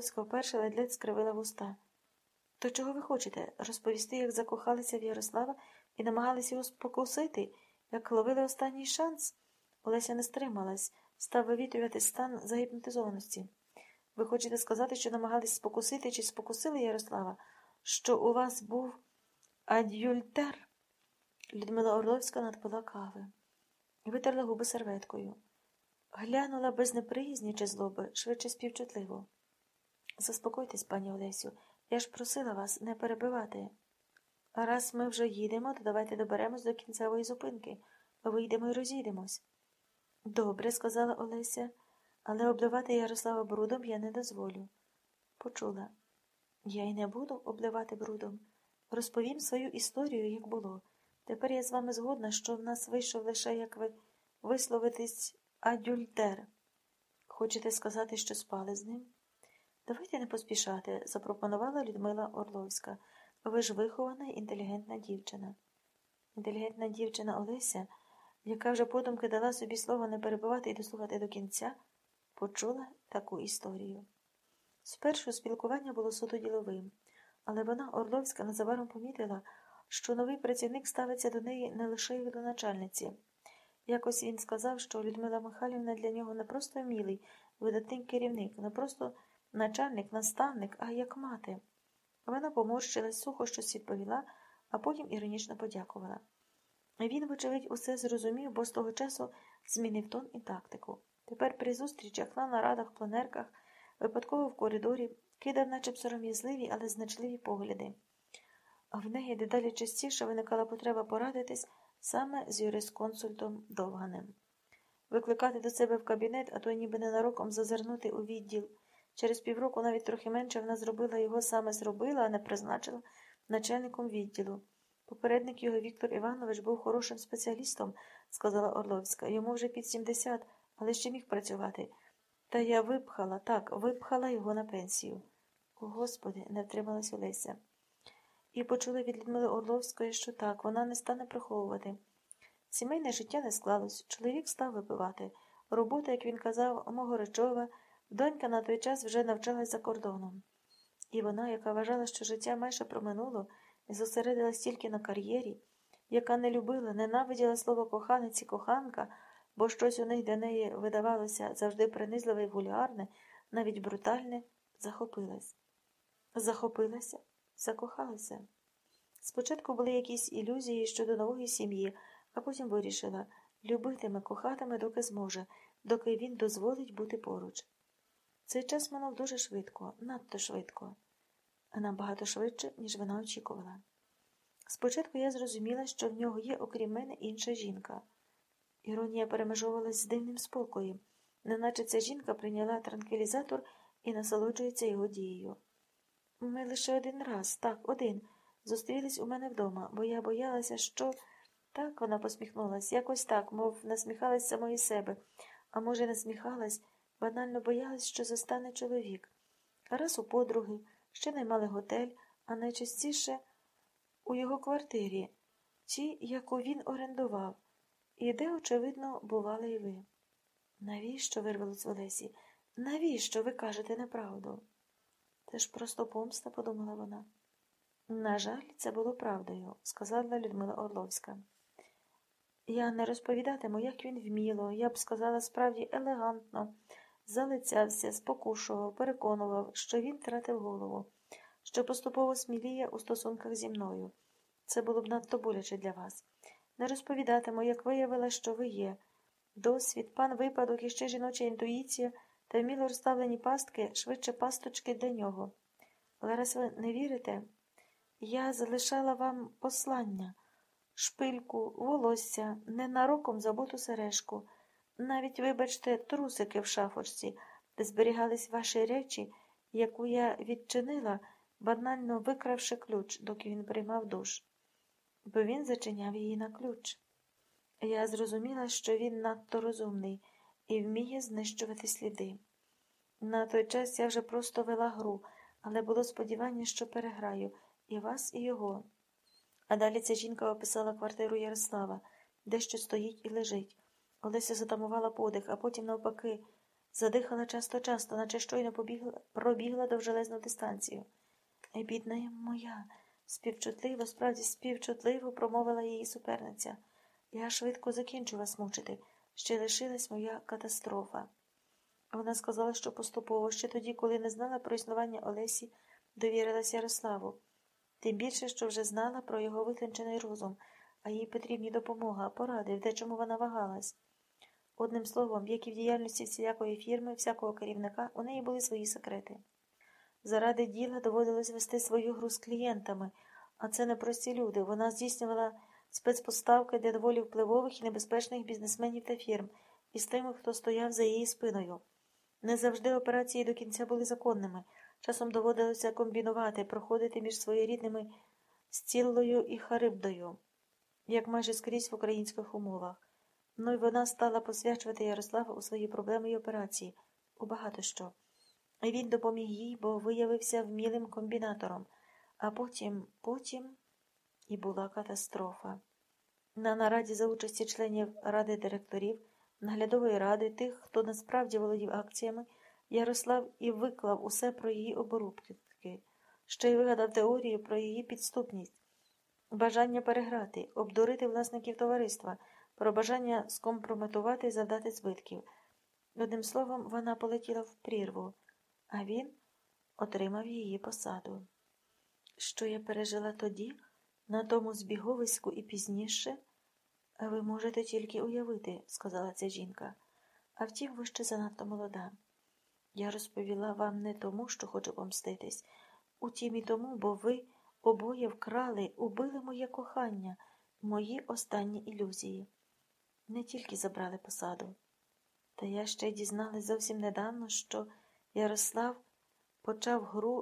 Орловська вперше ледь-ледь скривила вуста. То чого ви хочете? Розповісти, як закохалися в Ярослава і намагалися його спокусити, як ловили останній шанс? Олеся не стрималась, став вивітрювати стан загіпнотизованості. Ви хочете сказати, що намагались спокусити чи спокусили Ярослава, що у вас був адюльтер? Людмила Орловська надпила кави і витерла губи серветкою. Глянула без неприязні чи злоби, швидше співчутливо. Заспокойтесь, пані Олесю, я ж просила вас не перебивати. Раз ми вже їдемо, то давайте доберемось до кінцевої зупинки, вийдемо і розійдемось. Добре, сказала Олеся, але обливати Ярослава брудом я не дозволю. Почула. Я й не буду обливати брудом. Розповім свою історію, як було. Тепер я з вами згодна, що в нас вийшов лише, як ви висловитись, адюльтер. Хочете сказати, що спали з ним? Давайте не поспішати, запропонувала Людмила Орловська. Ви ж вихована і інтелігентна дівчина. Інтелігентна дівчина Олеся, яка вже подумки дала собі слово не перебивати і дослухати до кінця, почула таку історію. Спершу спілкування було суто діловим, але вона, Орловська, незабаром помітила, що новий працівник ставиться до неї не лише як до начальниці. Якось він сказав, що Людмила Михайлівна для нього не просто мілий, видатний керівник, не просто начальник, наставник, а як мати. Вона поморщилась, сухо щось відповіла, а потім іронічно подякувала. Він, вочевидь, усе зрозумів, бо з того часу змінив тон і тактику. Тепер при зустрічах на нарадах, планерках, випадково в коридорі, кидав, наче сором'язливі, але значливі погляди. А в неї дедалі частіше виникала потреба порадитись саме з юрисконсультом Довганем. Викликати до себе в кабінет, а то ніби ненароком зазирнути у відділ. Через півроку навіть трохи менше вона зробила його саме зробила, а не призначила начальником відділу. Попередник його Віктор Іванович був хорошим спеціалістом, сказала Орловська. Йому вже під 70, але ще міг працювати. Та я випхала, так, випхала його на пенсію. О, Господи, не втрималась Олеся. І почули від Людмили Орловської, що так, вона не стане приховувати. Сімейне життя не склалось, чоловік став випивати. Робота, як він казав, могоречова, донька на той час вже навчалась за кордоном. І вона, яка вважала, що життя майже проминуло, і зосередилась тільки на кар'єрі, яка не любила, ненавиділа слово коханець і коханка, бо щось у них для неї видавалося завжди принизливе і вульгарне, навіть брутальне, захопилась. Захопилася, закохалася. Спочатку були якісь ілюзії щодо нової сім'ї, а потім вирішила любитиме, кохатиме, доки зможе, доки він дозволить бути поруч. Цей час минув дуже швидко, надто швидко, набагато швидше, ніж вона очікувала. Спочатку я зрозуміла, що в нього є, окрім мене, інша жінка. Іронія перемежовувалась з дивним спокоєм, неначе ця жінка прийняла транквілізатор і насолоджується його дією. Ми лише один раз, так, один, зустрілись у мене вдома, бо я боялася, що. Так, вона посміхнулась, якось так, мов насміхалась самої себе, а може, насміхалась, банально боялась, що застане чоловік. Раз у подруги, ще наймали готель, а найчастіше у його квартирі, ті, яку він орендував, і де, очевидно, бували і ви. Навіщо, вирвалось в Олесі? Навіщо ви кажете неправду? Це ж просто помста, подумала вона. На жаль, це було правдою, сказала Людмила Орловська. Я не розповідатиму, як він вміло, я б сказала справді елегантно, залицявся, спокушував, переконував, що він тратив голову, що поступово сміліє у стосунках зі мною. Це було б надто боляче для вас. Не розповідатиму, як виявила, що ви є. Досвід, пан випадок і ще жіноча інтуїція та вміло розставлені пастки, швидше пасточки для нього. Але раз ви не вірите, я залишала вам послання шпильку, волосся, ненароком забуту сережку, навіть, вибачте, трусики в шафочці, де зберігались ваші речі, яку я відчинила, банально викравши ключ, доки він приймав душ, бо він зачиняв її на ключ. Я зрозуміла, що він надто розумний і вміє знищувати сліди. На той час я вже просто вела гру, але було сподівання, що переграю і вас, і його. А далі ця жінка описала квартиру Ярослава, де що стоїть і лежить. Олеся затамувала подих, а потім, навпаки, задихала часто-часто, наче щойно побігла, пробігла довжелезну дистанцію. «Ей, бідна моя, співчутливо, справді співчутливо промовила її суперниця. Я швидко закінчу вас мучити. Ще лишилась моя катастрофа. Вона сказала, що поступово, ще тоді, коли не знала про існування Олесі, довірилась Ярославу. Тим більше, що вже знала про його витончений розум, а їй потрібні допомога, поради, в дечому вона вагалась. Одним словом, як і в діяльності всілякої фірми, всякого керівника, у неї були свої секрети. Заради діла доводилось вести свою гру з клієнтами, а це не прості люди. Вона здійснювала спецпоставки для доволі впливових і небезпечних бізнесменів та фірм із тими, хто стояв за її спиною. Не завжди операції до кінця були законними. Часом доводилося комбінувати, проходити між своєрідними Стіллою і Харибдою, як майже скрізь в українських умовах. Ну й вона стала посвячувати Ярослава у свої проблеми й операції, у багато що. І він допоміг їй, бо виявився вмілим комбінатором, а потім, потім і була катастрофа. На нараді за участі членів ради директорів, наглядової ради, тих, хто насправді володів акціями, Ярослав і виклав усе про її оборудки, ще й вигадав теорію про її підступність, бажання переграти, обдурити власників товариства, про бажання скомпрометувати і завдати збитків. Одним словом, вона полетіла в прірву, а він отримав її посаду. Що я пережила тоді, на тому збіговиську і пізніше, ви можете тільки уявити, сказала ця жінка. А втім, ви ще занадто молода. Я розповіла вам не тому, що хочу помститись, утім і тому, бо ви обоє вкрали, убили моє кохання, мої останні ілюзії. Не тільки забрали посаду. Та я ще дізналась зовсім недавно, що Ярослав почав гру